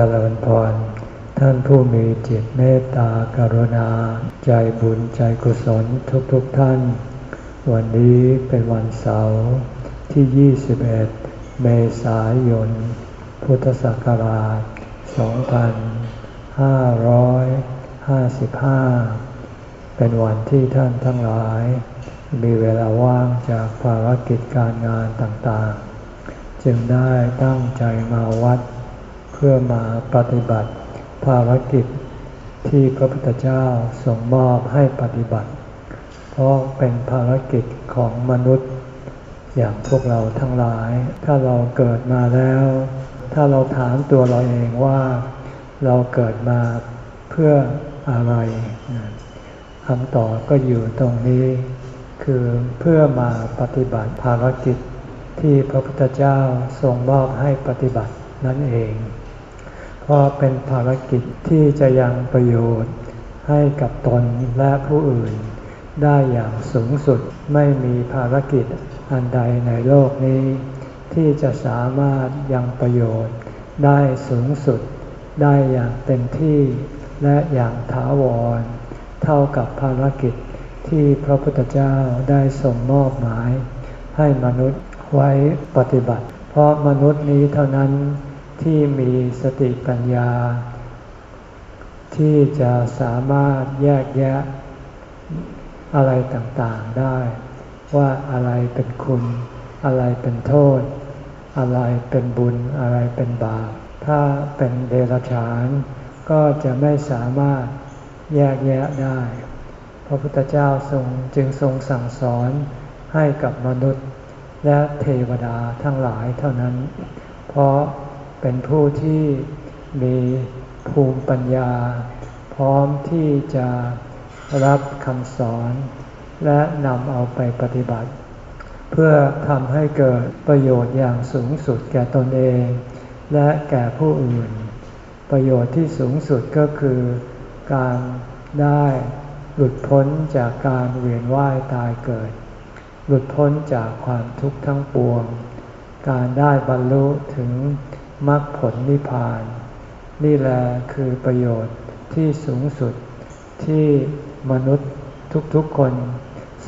จริญพร ท่านผู้มีจิตเมตตากรุณา ใจบุญใจกุศลทุกๆทท่าน วันนี้เป็นวันเสาร์ที่ 21 เมษายน พุทธศักราช 2555 เป็นวันที่ท่านทั้งหลาย มีเวลาว่างจากภารกิจการงานต่างๆ จึงได้ตั้งใจมาวัด เพื่อมาปฏิบัติภารกิจที่พระพุทธเจ้าส่งมอบให้ปฏิบัติ เพราะเป็นภารกิจของมนุษย์ อย่างพวกเราทั้งหลาย ถ้าเราเกิดมาแล้ว ถ้าเราถามตัวเราเองว่า เราเกิดมาเพื่ออะไรคำตอบก็อยู่ตรงนี้ คือเพื่อมาปฏิบัติภารกิจที่พระพุทธเจ้าทรงมอบให้ปฏิบัตินั่นเอง เพราะเป็นภารกิจที่จะยังประโยชน์ ให้กับตนและผู้อื่น ได้อย่างสูงสุดไม่มีภารกิจอันใดในโลกนี้ ที่จะสามารถยังประโยชน์ ได้สูงสุด ได้อย่างเต็มที่และอย่างถาวร เท่ากับภารกิจที่พระพุทธเจ้าได้ส่งมอบหมาย ให้มนุษย์ไว้ปฏิบัติ เพราะมนุษย์นี้เท่านั้น ที่มีสติปัญญา ที่จะสามารถแยกแยะอะไรต่างๆได้ ว่าอะไรเป็นคุณ อะไรเป็นโทษ อะไรเป็นบุญอะไรเป็นบาปถ้าเป็นเดรัจฉาน ก็จะไม่สามารถแยกแยะได้ พระพุทธเจ้าทรงจึงทรงสั่งสอนให้กับมนุษย์และเทวดาทั้งหลายเท่านั้น เพราะ เป็นผู้ที่มีภูมิปัญญา พร้อมที่จะรับคำสอนและนำเอาไปปฏิบัติ เพื่อทำให้เกิดประโยชน์อย่างสูงสุดแก่ตนเอง และแก่ผู้อื่น ประโยชน์ที่สูงสุดก็คือการได้หลุดพ้นจากการเวียนว่ายตายเกิด หลุดพ้นจากความทุกข์ทั้งปวง การได้บรรลุถึง มรรคผลนิพพาน นี่แหละคือประโยชน์ที่สูงสุดที่มนุษย์ทุกๆคน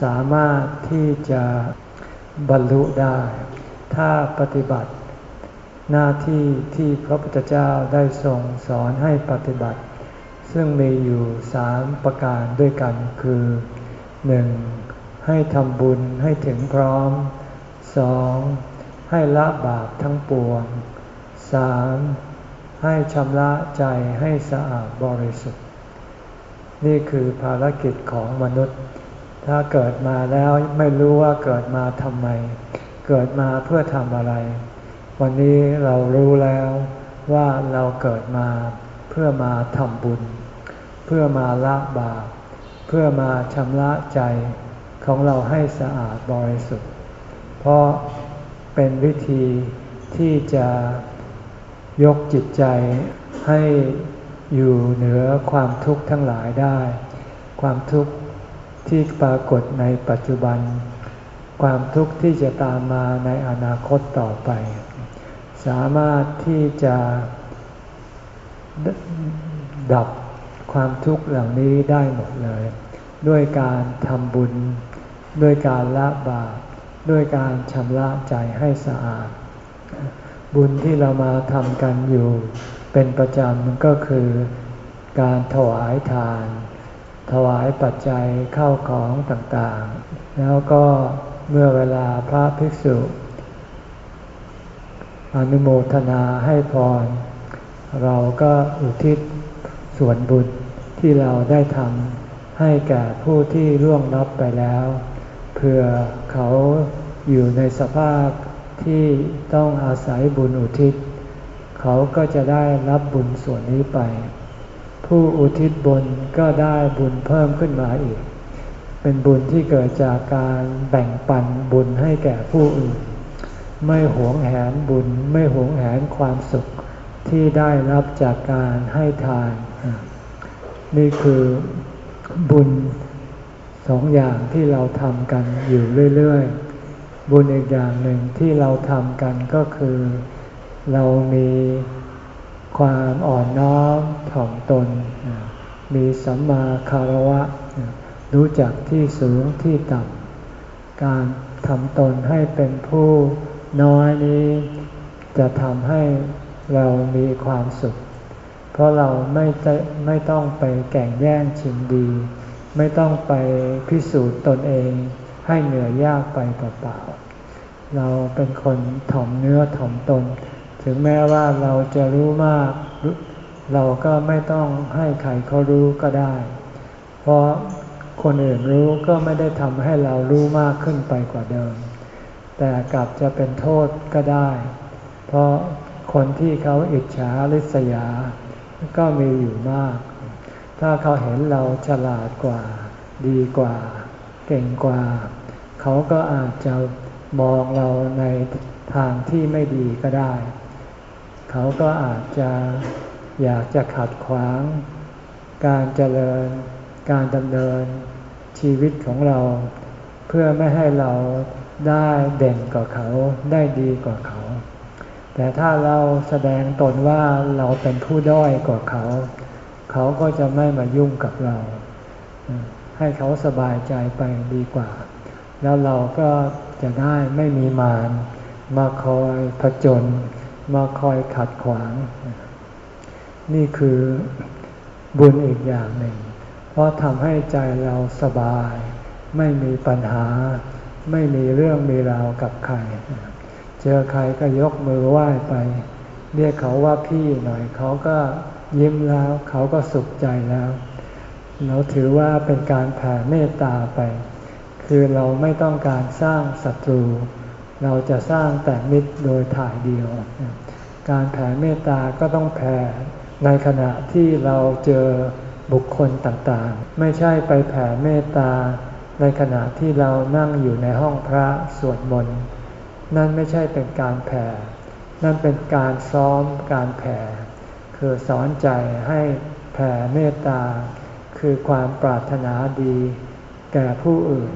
สามารถที่จะบรรลุได้ ถ้าปฏิบัติหน้าที่ที่พระพุทธเจ้าได้ทรงสอนให้ปฏิบัติ ซึ่งมีอยู่สามประการด้วยกันคือหนึ่งให้ทำบุญให้ถึงพร้อมสองให้ละบาปทั้งปวง สามให้ชำระใจให้สะอาดบริสุทธิ์ นี่คือภารกิจของมนุษย์ ถ้าเกิดมาแล้วไม่รู้ว่าเกิดมาทำไม เกิดมาเพื่อทำอะไร วันนี้เรารู้แล้วว่าเราเกิดมาเพื่อมาทำบุญ เพื่อมาละบาปเพื่อมาชำระใจของเราให้สะอาดบริสุทธิ์ เพราะเป็นวิธีที่จะ ยกจิตใจให้อยู่เหนือความทุกข์ทั้งหลายได้ ความทุกข์ที่ปรากฏในปัจจุบัน ความทุกข์ที่จะตามมาในอนาคตต่อไป สามารถที่จะดับความทุกข์เหล่านี้ได้หมดเลย ด้วยการทำบุญ ด้วยการละบาปด้วยการชำระใจให้สะอาด บุญที่เรามาทำกันอยู่เป็นประจำก็คือการถวายทาน ถวายปัจจัยเข้าของต่างๆ แล้วก็เมื่อเวลาพระภิกษุ อนุโมทนาให้พร เราก็อุทิศส่วนบุญที่เราได้ทำให้แก่ผู้ที่ร่วงลับไปแล้วเพื่อเขาอยู่ในสภาพ ที่ต้องอาศัยบุญอุทิศ เขาก็จะได้รับบุญส่วนนี้ไป ผู้อุทิศบุญก็ได้บุญเพิ่มขึ้นมาอีก เป็นบุญที่เกิดจากการแบ่งปันบุญให้แก่ผู้อื่น ไม่หวงแหนบุญไม่หวงแหนความสุขที่ได้รับจากการให้ทาน นี่คือบุญสองอย่างที่เราทำกันอยู่เรื่อย ๆ บุญอีกอย่างหนึ่งที่เราทำกันก็คือ เรามีความอ่อนน้อมถ่อมตน มีสัมมาคารวะ รู้จักที่สูงที่ต่ำการทำตนให้เป็นผู้น้อยนี้ จะทำให้เรามีความสุข เพราะเราไม่ไม่ต้องไปแก่งแย่งชิงดี ไม่ต้องไปพิสูจน์ตนเอง ให้เหนื่อยยากไปเปล่าๆเราเป็นคนถ่อมเนื้อถ่อมตน ถึงแม้ว่าเราจะรู้มาก เราก็ไม่ต้องให้ใครเขารู้ก็ได้ เพราะคนอื่นรู้ก็ไม่ได้ทำให้เรารู้มากขึ้นไปกว่าเดิม แต่กลับจะเป็นโทษก็ได้ เพราะคนที่เขาอิจฉาริษยา ก็มีอยู่มาก ถ้าเขาเห็นเราฉลาดกว่า ดีกว่า เก่งกว่า เขาก็อาจจะมองเราในทางที่ไม่ดีก็ได้ เขาก็อาจจะอยากจะขัดขวาง การเจริญ การดำเนินชีวิตของเรา เพื่อไม่ให้เราได้เด่นกว่าเขาได้ดีกว่าเขา แต่ถ้าเราแสดงตนว่าเราเป็นผู้ด้อยกว่าเขา เขาก็จะไม่มายุ่งกับเรา ให้เขาสบายใจไปดีกว่า แล้วเราก็จะได้ไม่มีมารมาคอยผจญมาคอยขัดขวาง นี่คือบุญอีกอย่างหนึ่ง เพราะทำให้ใจเราสบาย ไม่มีปัญหา ไม่มีเรื่องมีราวกับใคร เจอใครก็ยกมือไหว้ไป เรียกเขาว่าพี่หน่อยเขาก็ยิ้มแล้ว เขาก็สุขใจแล้ว เราถือว่าเป็นการแผ่เมตตาไป คือเราไม่ต้องการสร้างศัตรู เราจะสร้างแต่มิตรโดยถ่ายเดียว การแผ่เมตตาก็ต้องแผ่ในขณะที่เราเจอบุคคลต่างๆ ไม่ใช่ไปแผ่เมตตา ในขณะที่เรานั่งอยู่ในห้องพระสวดมนต์นั่นไม่ใช่เป็นการแผ่ นั่นเป็นการซ้อมการแผ่ คือสอนใจให้แผ่เมตตา คือความปรารถนาดีแก่ผู้อื่น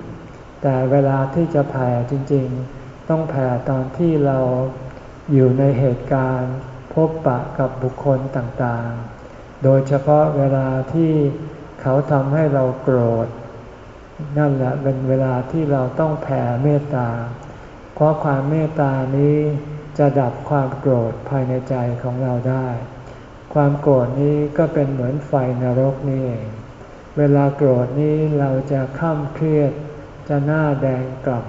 แต่เวลาที่จะแผ่จริงๆ ต้องแผ่ตอนที่เราอยู่ในเหตุการณ์ พบปะกับบุคคลต่างๆ โดยเฉพาะเวลาที่เขาทำให้เราโกรธ นั่นแหละเป็นเวลาที่เราต้องแผ่เมตตา เพราะความเมตตานี้จะดับความโกรธภายในใจของเราได้ ความโกรธนี้ก็เป็นเหมือนไฟนรกนี่เอง เวลาโกรธนี้เราจะข้ามเครียด จะหน้าแดงกล่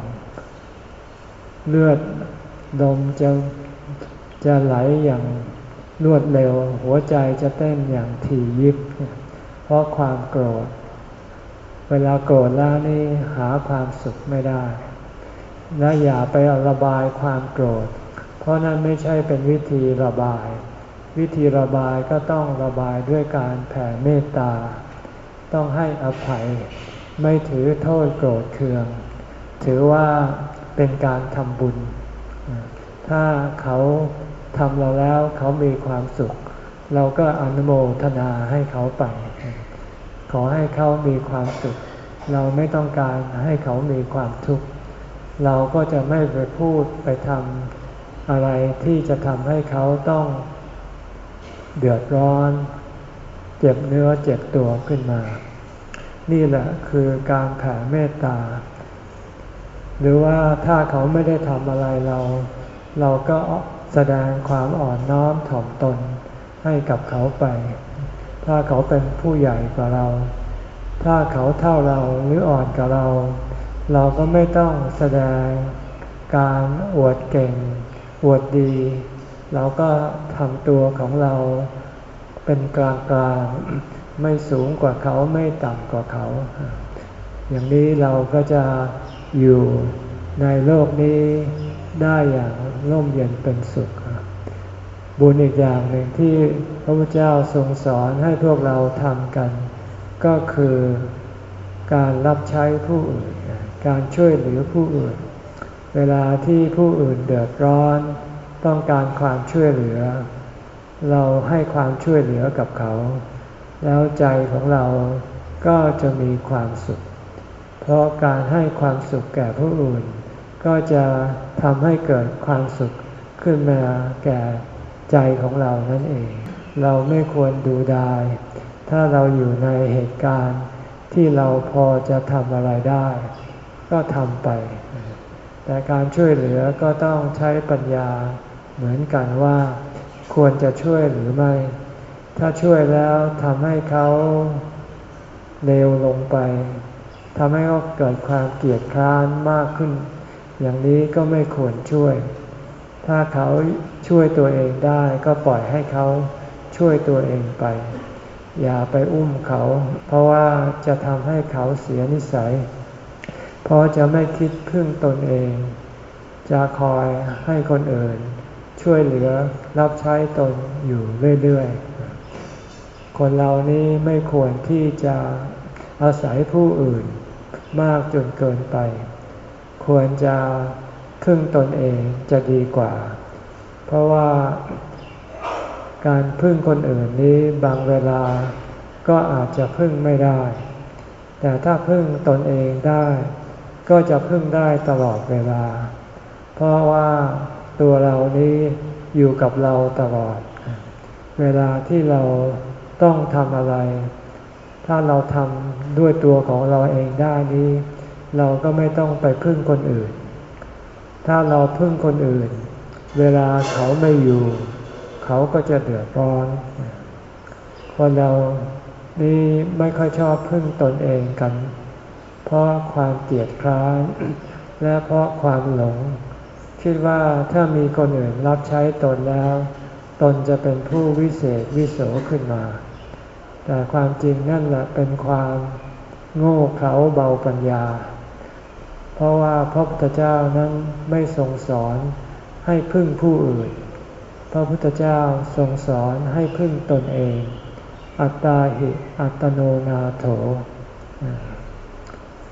ำเลือดดมจะจะไหลอย่างรวดเร็ว หัวใจจะเต้นอย่างถี่ยิบ เพราะความโกรธ เวลาโกรธแล้วนี่หาความสุขไม่ได้ และอย่าไประบายความโกรธ เพราะนั่นไม่ใช่เป็นวิธีระบาย วิธีระบายก็ต้องระบายด้วยการแผ่เมตตา ต้องให้อภัย ไม่ถือโทษโกรธเคือง ถือว่าเป็นการทำบุญ ถ้าเขาทำเราแล้วเขามีความสุข เราก็อนุโมทนาให้เขาไป ขอให้เขามีความสุข เราไม่ต้องการให้เขามีความทุกข์ เราก็จะไม่ไปพูดไปทำอะไรที่จะทำให้เขาต้องเดือดร้อน เจ็บเนื้อเจ็บตัวขึ้นมา นี่แหละคือการแผ่เมตตา หรือว่าถ้าเขาไม่ได้ทำอะไรเรา เราก็แสดงความอ่อนน้อมถ่อมตนให้กับเขาไป ถ้าเขาเป็นผู้ใหญ่กว่าเรา ถ้าเขาเท่าเราหรืออ่อนกว่าเรา เราก็ไม่ต้องแสดงการอวดเก่ง อวดดี เราก็ทำตัวของเรา เป็นกลางกลางไม่สูงกว่าเขาไม่ต่ำกว่าเขา อย่างนี้เราก็จะอยู่ในโลกนี้ได้อย่างร่มเย็นเป็นสุข บุญอีกอย่างหนึ่งที่พระพุทธเจ้าทรงสอนให้พวกเราทำกัน ก็คือการรับใช้ผู้อื่น การช่วยเหลือผู้อื่น เวลาที่ผู้อื่นเดือดร้อน ต้องการความช่วยเหลือ เราให้ความช่วยเหลือกับเขา แล้วใจของเราก็จะมีความสุข เพราะการให้ความสุขแก่ผู้อื่น ก็จะทำให้เกิดความสุขขึ้นมาแก่ใจของเรานั่นเอง เราไม่ควรดูดาย ถ้าเราอยู่ในเหตุการณ์ที่เราพอจะทำอะไรได้ ก็ทำไป แต่การช่วยเหลือก็ต้องใช้ปัญญาเหมือนกันว่า ควรจะช่วยหรือไม่ ถ้าช่วยแล้วทำให้เขาเลวลงไปทำให้เขาเกิดความเกลียดคร้านมากขึ้น อย่างนี้ก็ไม่ควรช่วย ถ้าเขาช่วยตัวเองได้ก็ปล่อยให้เขาช่วยตัวเองไป อย่าไปอุ้มเขา เพราะว่าจะทำให้เขาเสียนิสัย เพราะจะไม่คิดพึ่งตนเอง จะคอยให้คนอื่น ช่วยเหลือรับใช้ตนอยู่เรื่อยๆ คนเรานี้ไม่ควรที่จะอาศัยผู้อื่นมากจนเกินไป ควรจะพึ่งตนเองจะดีกว่า เพราะว่าการพึ่งคนอื่นนี้บางเวลาก็อาจจะพึ่งไม่ได้ แต่ถ้าพึ่งตนเองได้ ก็จะพึ่งได้ตลอดเวลา เพราะว่า ตัวเรานี้อยู่กับเราตลอด เวลาที่เราต้องทำอะไร ถ้าเราทำด้วยตัวของเราเองได้นี้ เราก็ไม่ต้องไปพึ่งคนอื่น ถ้าเราพึ่งคนอื่น เวลาเขาไม่อยู่ เขาก็จะเดือดร้อน คนเรานี่ไม่ค่อยชอบพึ่งตนเองกัน เพราะความเกลียดคร้าน และเพราะความหลง คิดว่าถ้ามีคนอื่นรับใช้ตนแล้ว ตนจะเป็นผู้วิเศษวิโสขึ้นมา แต่ความจริงนั่นแหละเป็นความโง่เขลาเบาปัญญา เพราะว่าพระพุทธเจ้านั้นไม่ทรงสอนให้พึ่งผู้อื่น พระพุทธเจ้าทรงสอนให้พึ่งตนเอง อัตตาหิอัตโนนาโถ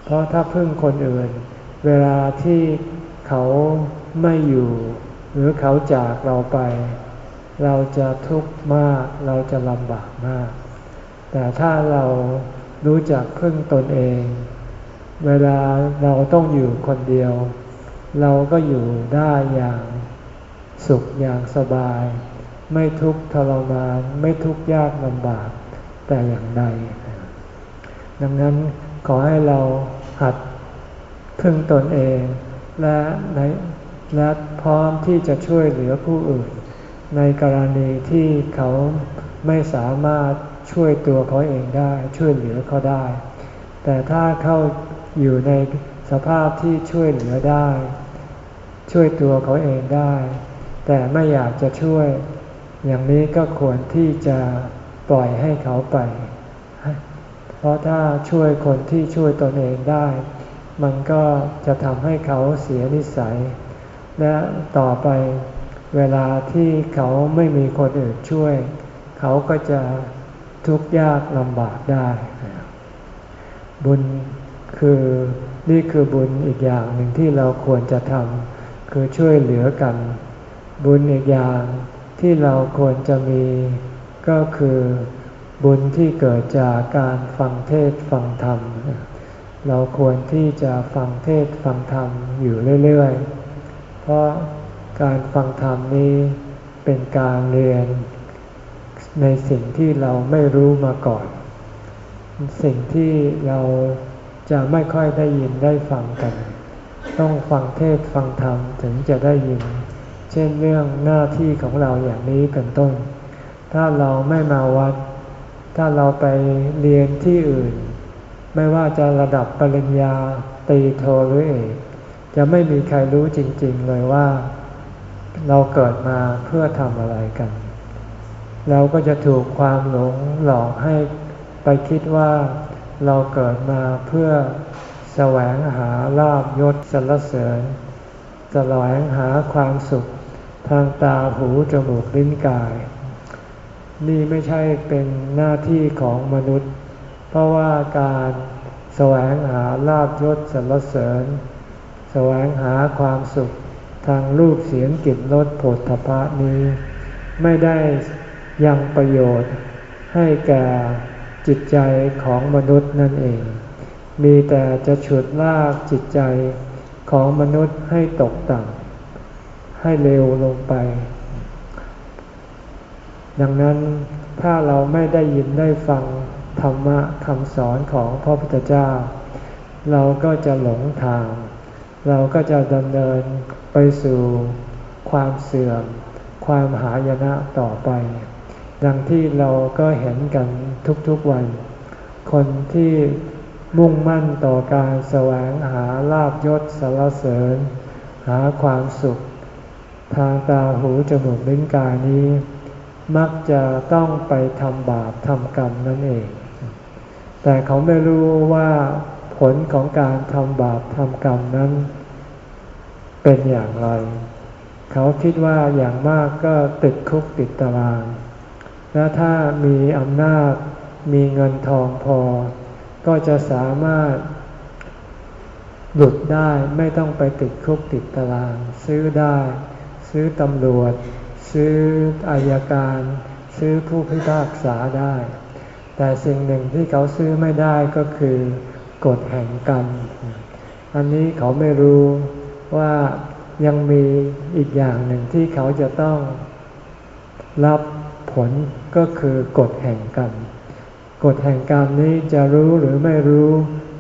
เพราะถ้าพึ่งคนอื่น เวลาที่เขา ไม่อยู่ หรือเขาจากเราไป เราจะทุกข์มากเราจะลำบากมาก แต่ถ้าเรารู้จักพึ่งตนเอง เวลาเราต้องอยู่คนเดียว เราก็อยู่ได้อย่างสุขอย่างสบาย ไม่ทุกข์ทรมานไม่ทุกข์ยากลำบากแต่อย่างใด ดังนั้นขอให้เราหัดพึ่งตนเอง และใน และพร้อมที่จะช่วยเหลือผู้อื่น ในกรณีที่เขาไม่สามารถช่วยตัวเขาเองได้ช่วยเหลือเขาได้ แต่ถ้าเขาอยู่ในสภาพที่ช่วยเหลือได้ ช่วยตัวเขาเองได้ แต่ไม่อยากจะช่วย อย่างนี้ก็ควรที่จะปล่อยให้เขาไป เพราะถ้าช่วยคนที่ช่วยตนเองได้ มันก็จะทำให้เขาเสียนิสัย และต่อไปเวลาที่เขาไม่มีคนอื่นช่วย เขาก็จะทุกข์ยากลำบากได้ บุญคือนี่คือบุญอีกอย่างหนึ่งที่เราควรจะทำคือช่วยเหลือกัน บุญอีกอย่างที่เราควรจะมีก็คือบุญที่เกิดจากการฟังเทศฟังธรรม เราควรที่จะฟังเทศฟังธรรมอยู่เรื่อย ๆ เพราะการฟังธรรมนี้เป็นการเรียนในสิ่งที่เราไม่รู้มาก่อน สิ่งที่เราจะไม่ค่อยได้ยินได้ฟังกัน ต้องฟังเทศฟังธรรมถึงจะได้ยิน เช่นเรื่องหน้าที่ของเราอย่างนี้เป็นต้น ถ้าเราไม่มาวัด ถ้าเราไปเรียนที่อื่น ไม่ว่าจะระดับปริญญาตีโทหรือเอก จะไม่มีใครรู้จริง ๆ เลยว่า เราเกิดมาเพื่อทำอะไรกัน เราก็จะถูกความหลงหลอกให้ไปคิดว่าเราเกิดมาเพื่อแสวงหาลาบยศสรรเสริญแสวงหาความสุขทางตาหูจมูกลิ้นกาย นี่ไม่ใช่เป็นหน้าที่ของมนุษย์ เพราะว่าการแสวงหาลาบยศสรรเสริญ แสวงหาความสุขทางรูปเสียงกลิ่นรสผลทพะนี้ ไม่ได้ยังประโยชน์ให้แก่จิตใจของมนุษย์นั่นเอง มีแต่จะฉุดลากจิตใจของมนุษย์ให้ตกต่ำให้เร็วลงไปดดังนั้นถ้าเราไม่ได้ยินได้ฟังธรรมะคำสอนของพระพุทธเจ้า เราก็จะหลงทาง เราก็จะดำเนินไปสู่ความเสื่อม ความหายนะต่อไป ดังที่เราก็เห็นกันทุกๆวัน คนที่มุ่งมั่นต่อการแสวงหาลาบยศสารเสริญ หาความสุข ทางตาหูจมูกลิ้นกายนี้ มักจะต้องไปทำบาปทำกรรมนั่นเอง แต่เขาไม่รู้ว่า ผลของการทำบาปทำกรรมนั้น เป็นอย่างไร เขาคิดว่าอย่างมากก็ติดคุกติดตาราง และถ้ามีอำนาจมีเงินทองพอ ก็จะสามารถหลุดได้ไม่ต้องไปติดคุกติดตาราง ซื้อได้ ซื้อตำรวจ ซื้ออายการ ซื้อผู้พิพากษาได้ แต่สิ่งหนึ่งที่เขาซื้อไม่ได้ก็คือ กฎแห่งกรรม อันนี้เขาไม่รู้ว่ายังมีอีกอย่างหนึ่งที่เขาจะต้องรับผลก็คือกฎแห่งกรรม กฎแห่งกรรมนี้จะรู้หรือไม่รู้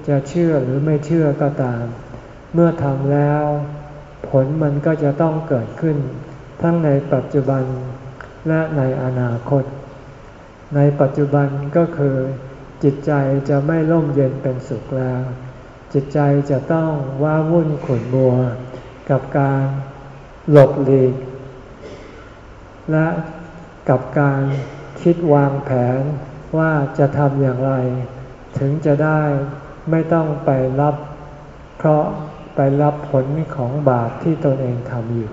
จะเชื่อหรือไม่เชื่อก็ตาม เมื่อทำแล้ว ผลมันก็จะต้องเกิดขึ้น ทั้งในปัจจุบันและในอนาคต ในปัจจุบันก็คือ จิตใจจะไม่ร่มเย็นเป็นสุขแล้ว จิตใจจะต้องว้าวุ่นขุ่นมัว กับการหลบหลีก และกับการคิดวางแผนว่าจะทำอย่างไร ถึงจะได้ไม่ต้องไปรับเพราะห์ไปรับผลของบาปที่ตนเองทำอยู่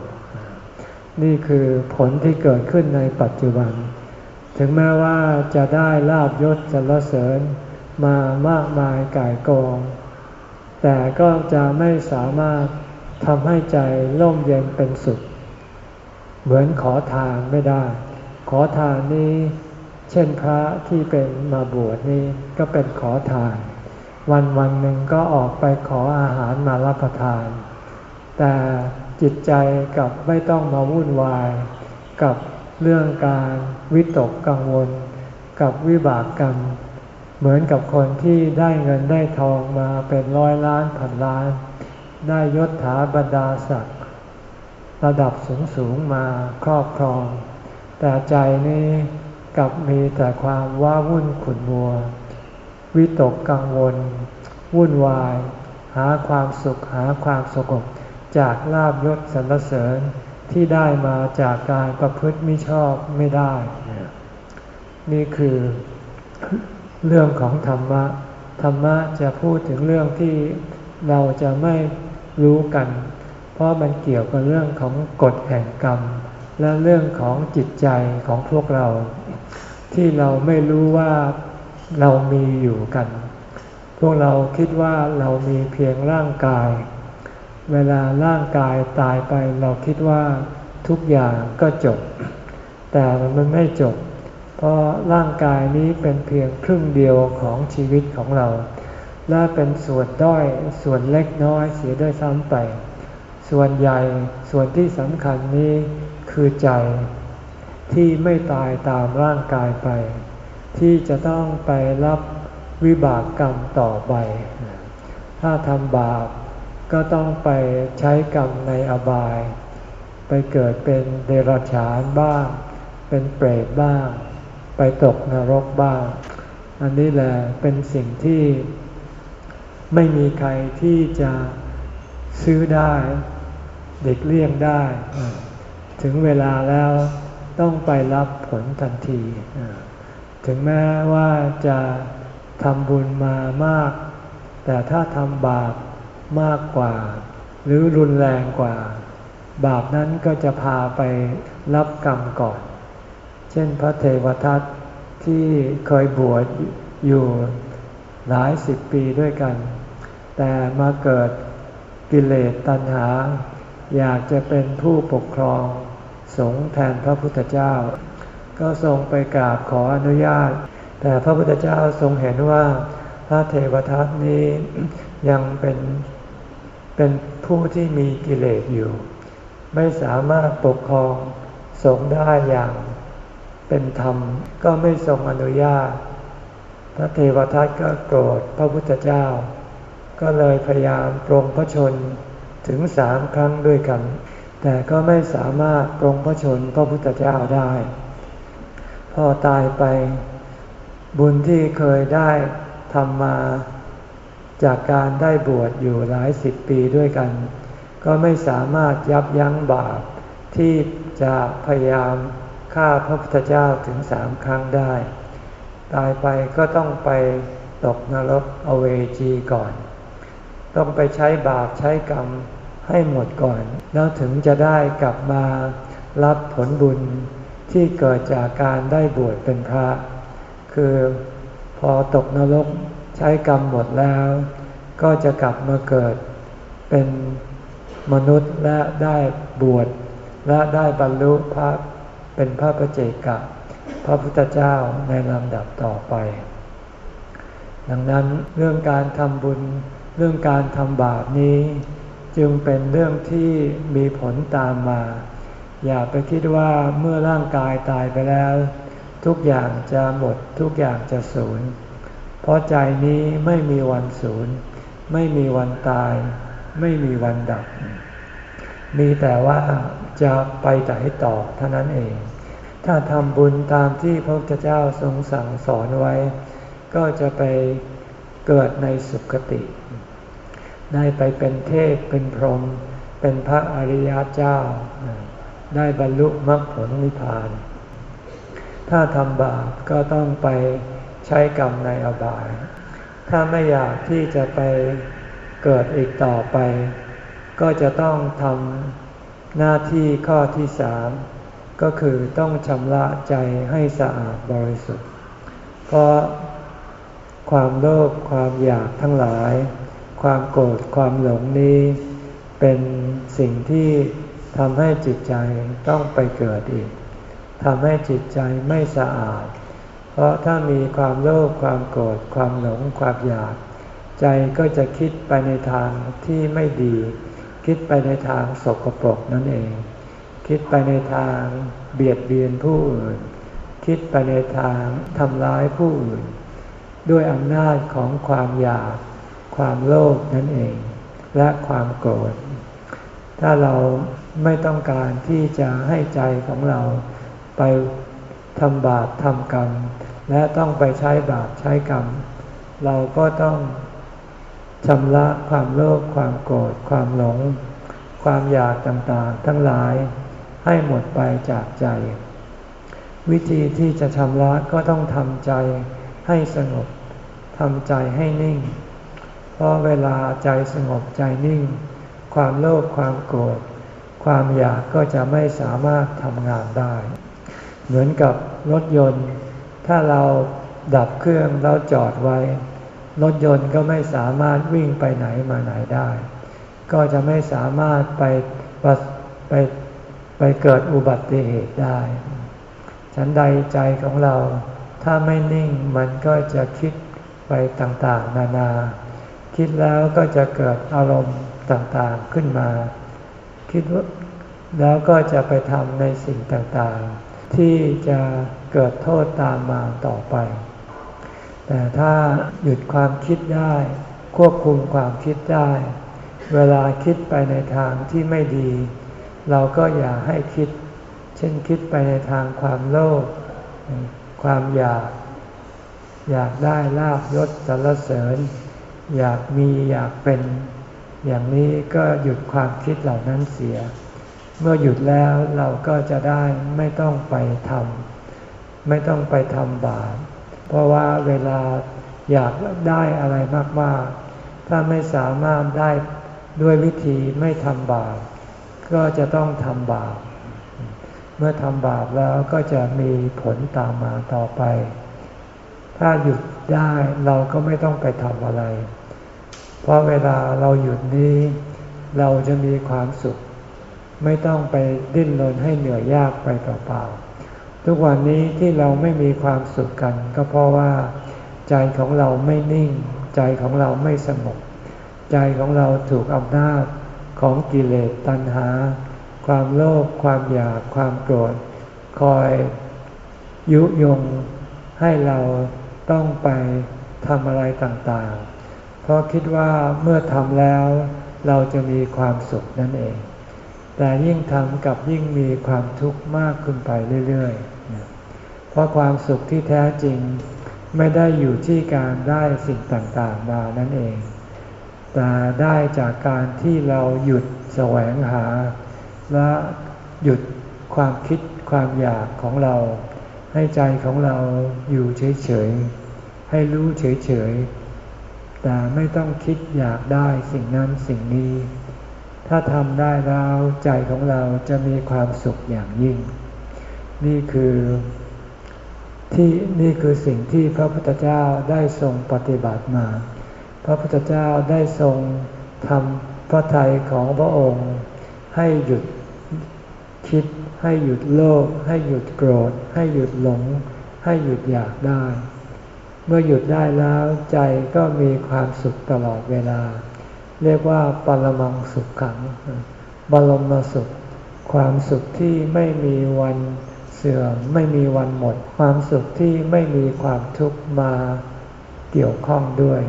นี่คือผลที่เกิดขึ้นในปัจจุบัน ถึงแม้ว่าจะได้ลาบยศสรรเสริญมามากมายก่ายกอง แต่ก็จะไม่สามารถทำให้ใจร่มเย็นเป็นสุข เหมือนขอทานไม่ได้ ขอทานนี้ เช่นพระที่เป็นมาบวชนี่ก็เป็นขอทาน วันวันหนึ่งก็ออกไปขออาหารมารับประทาน แต่จิตใจกับไม่ต้องมาวุ่นวายกับ เรื่องการวิตกกังวล กับวิบากกรรม เหมือนกับคนที่ได้เงินได้ทองมาเป็นร้อยล้านพันล้าน ได้ยศถาบรรดาศักดิ์ระดับสูงสูงมาครอบครอง แต่ใจนี้กลับมีแต่ความว้าวุ่นขุ่นมัว วิตกกังวล วุ่นวาย หาความสุขหาความสงบจากลาบยศสรรเสริญ ที่ได้มาจากการประพฤติมิชอบไม่ได้ นี่คือเรื่องของธรรมะ ธรรมะจะพูดถึงเรื่องที่เราจะไม่รู้กัน เพราะมันเกี่ยวกับเรื่องของกฎแห่งกรรม และเรื่องของจิตใจของพวกเรา ที่เราไม่รู้ว่าเรามีอยู่กัน พวกเราคิดว่าเรามีเพียงร่างกาย เวลาร่างกายตายไปเราคิดว่าทุกอย่างก็จบ แต่มันไม่จบ เพราะร่างกายนี้เป็นเพียงครึ่งเดียวของชีวิตของเรา และเป็นส่วนด้อยส่วนเล็กน้อยเสียด้วยซ้ำไป ส่วนใหญ่ส่วนที่สำคัญนี้คือใจที่ไม่ตายตามร่างกายไป ที่จะต้องไปรับวิบากกรรมต่อไป ถ้าทำบาป ก็ต้องไปใช้กรรมในอบาย ไปเกิดเป็นเดรัจฉานบ้าง เป็นเปรตบ้าง ไปตกนรกบ้าง อันนี้แหละเป็นสิ่งที่ไม่มีใครที่จะซื้อได้เด็กเลี่ยงได้ ถึงเวลาแล้วต้องไปรับผลทันที ถึงแม้ว่าจะทำบุญมามาก แต่ถ้าทำบาป มากกว่า หรือรุนแรงกว่า บาปนั้นก็จะพาไปรับกรรมก่อน เช่นพระเทวทัตที่เคยบวชอยู่หลายสิบปีด้วยกัน แต่มาเกิดกิเลสตัณหา อยากจะเป็นผู้ปกครองสงฆ์แทนพระพุทธเจ้า ก็ทรงไปกราบขออนุญาต แต่พระพุทธเจ้าทรงเห็นว่าพระเทวทัตนี้ยังเป็น เป็นผู้ที่มีกิเลสอยู่ ไม่สามารถปกครองสงได้อย่างเป็นธรรมก็ไม่ทรงอนุญาต พระเทวทัตก็โกรธพระพุทธเจ้า ก็เลยพยายามปรงพระชนถึงสามครั้งด้วยกัน แต่ก็ไม่สามารถปรงพระชนพระพุทธเจ้าได้ พอตายไปบุญที่เคยได้ทำมา จากการได้บวชอยู่หลายสิบปีด้วยกัน ก็ไม่สามารถยับยั้งบาป ที่จะพยายามฆ่าพระพุทธเจ้าถึงสามครั้งได้ ตายไปก็ต้องไปตกนรกอเวจีก่อน ต้องไปใช้บาปใช้กรรมให้หมดก่อน แล้วถึงจะได้กลับมารับผลบุญที่เกิดจากการได้บวชเป็นพระ คือพอตกนรก ใช้กรรมหมดแล้ว ก็จะกลับมาเกิดเป็นมนุษย์และได้บวชและได้บรรลุพระเป็นพระประเจกับพระพุทธเจ้าในลำดับต่อไป ดังนั้นเรื่องการทำบุญเรื่องการทำบาปนี้ จึงเป็นเรื่องที่มีผลตามมา อย่าไปคิดว่าเมื่อร่างกายตายไปแล้ว ทุกอย่างจะหมดทุกอย่างจะสูญ ราะใจนี้ไม่มีวันสูญไม่มีวันตาย ไม่มีวันดับ มีแต่ว่าจะไปไหนต่อเท่านั้นเอง ถ้าทำบุญตามที่พระพุทธเจ้าทรงสั่งสอนไว้ ก็จะไปเกิดในสุคติ ได้ไปเป็นเทพเป็นพรหมเป็นพระอริยเจ้า ได้บรรลุมรรคผลนิพพาน ถ้าทำบาปก็ต้องไป ใช้กรรมในอบาย ถ้าไม่อยากที่จะไปเกิดอีกต่อไป ก็จะต้องทำหน้าที่ข้อที่สามก็คือต้องชำระใจให้สะอาดบริสุทธิ์ เพราะความโลภความอยากทั้งหลาย ความโกรธความหลงนี้ เป็นสิ่งที่ทำให้จิตใจต้องไปเกิดอีกทำให้จิตใจไม่สะอาด พราะถ้ามีความโลภความโกรธความหลงความอยาก ใจก็จะคิดไปในทางที่ไม่ดี คิดไปในทางสกปรกนั่นเอง คิดไปในทางเบียดเบียนผู้อื่น คิดไปในทางทำร้ายผู้อื่น ด้วยอำนาจของความอยาก ความโลภนั่นเอง และความโกรธถ้าเราไม่ต้องการที่จะให้ใจของเราไป ทำบาปทำกรรม และต้องไปใช้บาปใช้กรรม เราก็ต้องชำระความโลภความโกรธความหลง ความอยากต่างๆ ทั้งหลายให้หมดไปจากใจ วิธีที่จะชำระก็ต้องทำใจให้สงบทำใจให้นิ่ง เพราะเวลาใจสงบใจนิ่ง ความโลภความโกรธความอยากก็จะไม่สามารถทำงานได้ เหมือนกับรถยนต์ ถ้าเราดับเครื่องแล้วจอดไว้ รถยนต์ก็ไม่สามารถวิ่งไปไหนมาไหนได้ ก็จะไม่สามารถไปไปไปเกิดอุบัติเหตุได้ ฉันใดใจของเรา ถ้าไม่นิ่งมันก็จะคิดไปต่างๆ นานา คิดแล้วก็จะเกิดอารมณ์ต่างๆขึ้นมา คิดว่าแล้วก็จะไปทำในสิ่งต่างๆ ที่จะเกิดโทษตามมาต่อไป แต่ถ้าหยุดความคิดได้ ควบคุมความคิดได้ เวลาคิดไปในทางที่ไม่ดี เราก็อย่าให้คิด เช่นคิดไปในทางความโลภความอยาก อยากได้ลาบยศสรรเสริญ อยากมีอยากเป็น อย่างนี้ก็หยุดความคิดเหล่านั้นเสีย เมื่อหยุดแล้วเราก็จะได้ไม่ต้องไปทำไม่ต้องไปทำบาปเพราะว่าเวลาอยากได้อะไรมากๆ ถ้าไม่สามารถได้ด้วยวิธีไม่ทำบาปก็จะต้องทำบาปเมื่อทำบาปแล้วก็จะมีผลตามมาต่อไป ถ้าหยุดได้เราก็ไม่ต้องไปทำอะไร เพราะเวลาเราหยุดนี้ เราจะมีความสุข ไม่ต้องไปดิ้นรนให้เหนื่อยยากไปเปล่าๆทุกวันนี้ที่เราไม่มีความสุขกัน ก็เพราะว่า ใจของเราไม่นิ่ง ใจของเราไม่สงบใจของเราถูกอำนาจของกิเลสตัณหา ความโลภความอยากความโกรธ คอยยุยงให้เราต้องไปทำอะไรต่างๆ เพราะคิดว่าเมื่อทำแล้วเราจะมีความสุขนั่นเอง แต่ยิ่งทำกับยิ่งมีความทุกข์มากขึ้นไปเรื่อยๆ เพราะความสุขที่แท้จริงไม่ได้อยู่ที่การได้สิ่งต่างๆมานั่นเอง แต่ได้จากการที่เราหยุดแสวงหา และหยุดความคิดความอยากของเรา ให้ใจของเราอยู่เฉยๆ ให้รู้เฉยๆ แต่ไม่ต้องคิดอยากได้สิ่งนั้นสิ่งนี้ ถ้าทำได้แล้วใจของเราจะมีความสุขอย่างยิ่ง นี่คือที่นี่คือสิ่งที่พระพุทธเจ้าได้ทรงปฏิบัติมา พระพุทธเจ้าได้ทรงทำพระทัยของพระองค์ ให้หยุดคิด ให้หยุดโลภให้หยุดโกรธ ให้หยุดหลง ให้หยุดอยากได้ เมื่อหยุดได้แล้วใจก็มีความสุขตลอดเวลา เรียกว่าปรมังสุขขัง บรมสุข ความสุขที่ไม่มีวันเสื่อมไม่มีวันหมด ความสุขที่ไม่มีความทุกข์มาเกี่ยวข้องด้วย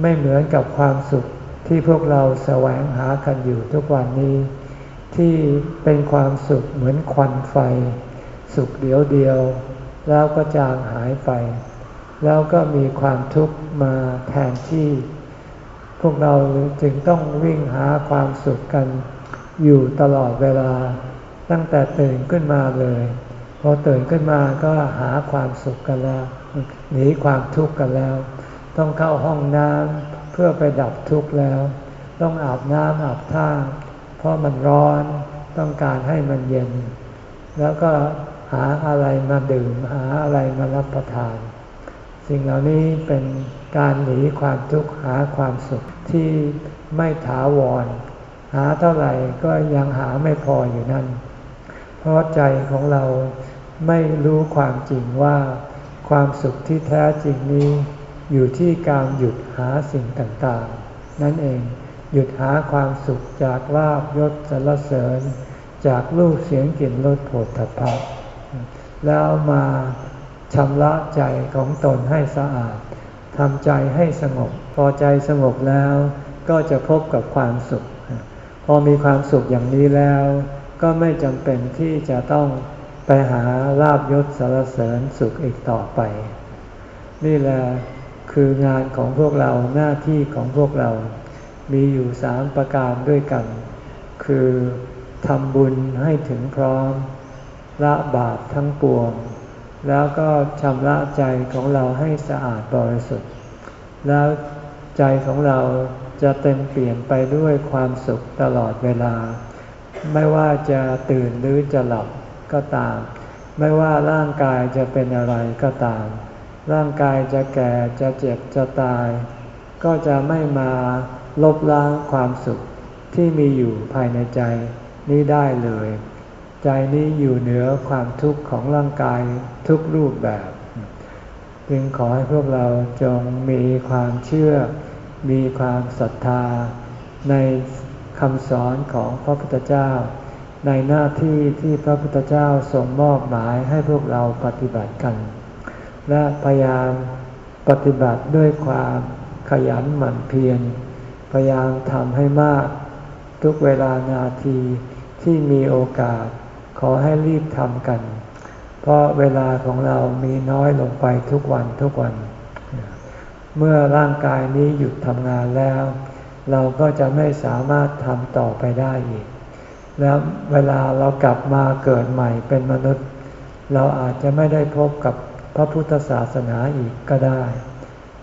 ไม่เหมือนกับความสุขที่พวกเราแสวงหากันอยู่ทุกวันนี้ ที่เป็นความสุขเหมือนควันไฟ สุขเดียวเดียว แล้วก็จางหายไป แล้วก็มีความทุกข์มาแทนที่ พวกเราจึงต้องวิ่งหาความสุขกันอยู่ตลอดเวลา ตั้งแต่ตื่นขึ้นมาเลย พอตื่นขึ้นมาก็หาความสุขกันแล้วหนีความทุกข์กันแล้ว ต้องเข้าห้องน้ำเพื่อไปดับทุกข์แล้ว ต้องอาบน้ำอาบท่าเพราะมันร้อนต้องการให้มันเย็น แล้วก็หาอะไรมาดื่มหาอะไรมารับประทาน สิ่งเหล่านี้เป็นการหนีความทุกข์หาความสุขที่ไม่ถาวร หาเท่าไหร่ก็ยังหาไม่พออยู่นั่น เพราะใจของเราไม่รู้ความจริงว่า ความสุขที่แท้จริงนี้ อยู่ที่การหยุดหาสิ่งต่างๆ นั่นเองหยุดหาความสุขจากลาบยศสรรเสริญ จากรูปเสียงกลิ่นรสโผฏฐัพพะแล้วมา ชำระใจของตนให้สะอาดทำใจให้สงบ พอใจสงบแล้ว ก็จะพบกับความสุข พอมีความสุขอย่างนี้แล้ว ก็ไม่จำเป็นที่จะต้องไปหาลาบยศสารเสริญสุขอีกต่อไป นี่แหละคืองานของพวกเราหน้าที่ของพวกเรา มีอยู่สามประการด้วยกัน คือทำบุญให้ถึงพร้อมละบาปทั้งปวง แล้วก็ชำระใจของเราให้สะอาดบริสุทธิ์ แล้วใจของเราจะเต็มเปลี่ยนไปด้วยความสุขตลอดเวลา ไม่ว่าจะตื่นหรือจะหลับก็ตาม ไม่ว่าร่างกายจะเป็นอะไรก็ตาม ร่างกายจะแก่จะเจ็บจะตาย ก็จะไม่มาลบล้างความสุขที่มีอยู่ภายในใจนี้ได้เลย ใจนี้อยู่เหนือความทุกข์ของร่างกายทุกรูปแบบ จึงขอให้พวกเราจงมีความเชื่อ มีความศรัทธา ในคำสอนของพระพุทธเจ้า ในหน้าที่ที่พระพุทธเจ้าทรงมอบหมายให้พวกเราปฏิบัติกัน และพยายามปฏิบัติด้วยความขยันหมั่นเพียรพยายามทำให้มาก ทุกเวลานาทีที่มีโอกาส อให้รีบทำกัน เพราะเวลาของเรามีน้อยลงไปทุกวันทุกวัน เมื่อร่างกายนี้หยุดทำงานแล้ว เราก็จะไม่สามารถทำต่อไปได้อีก แล้วเวลาเรากลับมาเกิดใหม่เป็นมนุษย์ เราอาจจะไม่ได้พบกับพระพุทธศาสนาอีกก็ได้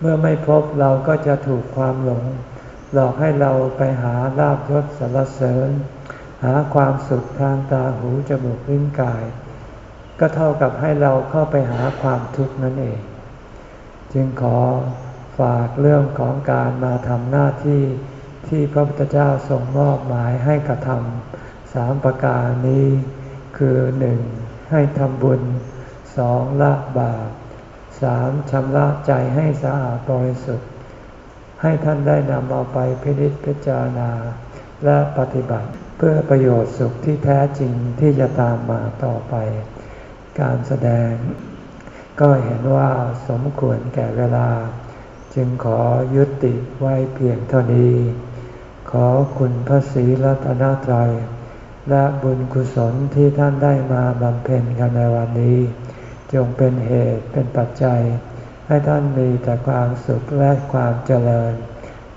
เมื่อไม่พบเราก็จะถูกความหลง หลอกให้เราไปหาลาบยศสรรเสริญ หาความสุขทางตาหูจมูกลิ้นกาย ก็เท่ากับให้เราเข้าไปหาความทุกข์นั่นเอง จึงขอฝากเรื่องของการมาทำหน้าที่ที่พระพุทธเจ้าทรงมอบหมายให้กระทำสามประการนี้ คือหนึ่งให้ทำบุญสองละบาปสามชำระใจให้สะอาดบริสุทธิ์ ให้ท่านได้นำเอาไปพิจิตพิจารณาและปฏิบัติ พื่อประโยชน์สุขที่แท้จริงที่จะตามมาต่อไป การแสดง ก็เห็นว่าสมควรแก่เวลา จึงขอยุติไว้เพียงเท่านี้ ขอคุณพระศรีรัตนตรัย และบุญกุศลที่ท่านได้มาบำเพ็ญกันในวันนี้ จงเป็นเหตุเป็นปัจจัย ให้ท่านมีแต่ความสุขและความเจริญ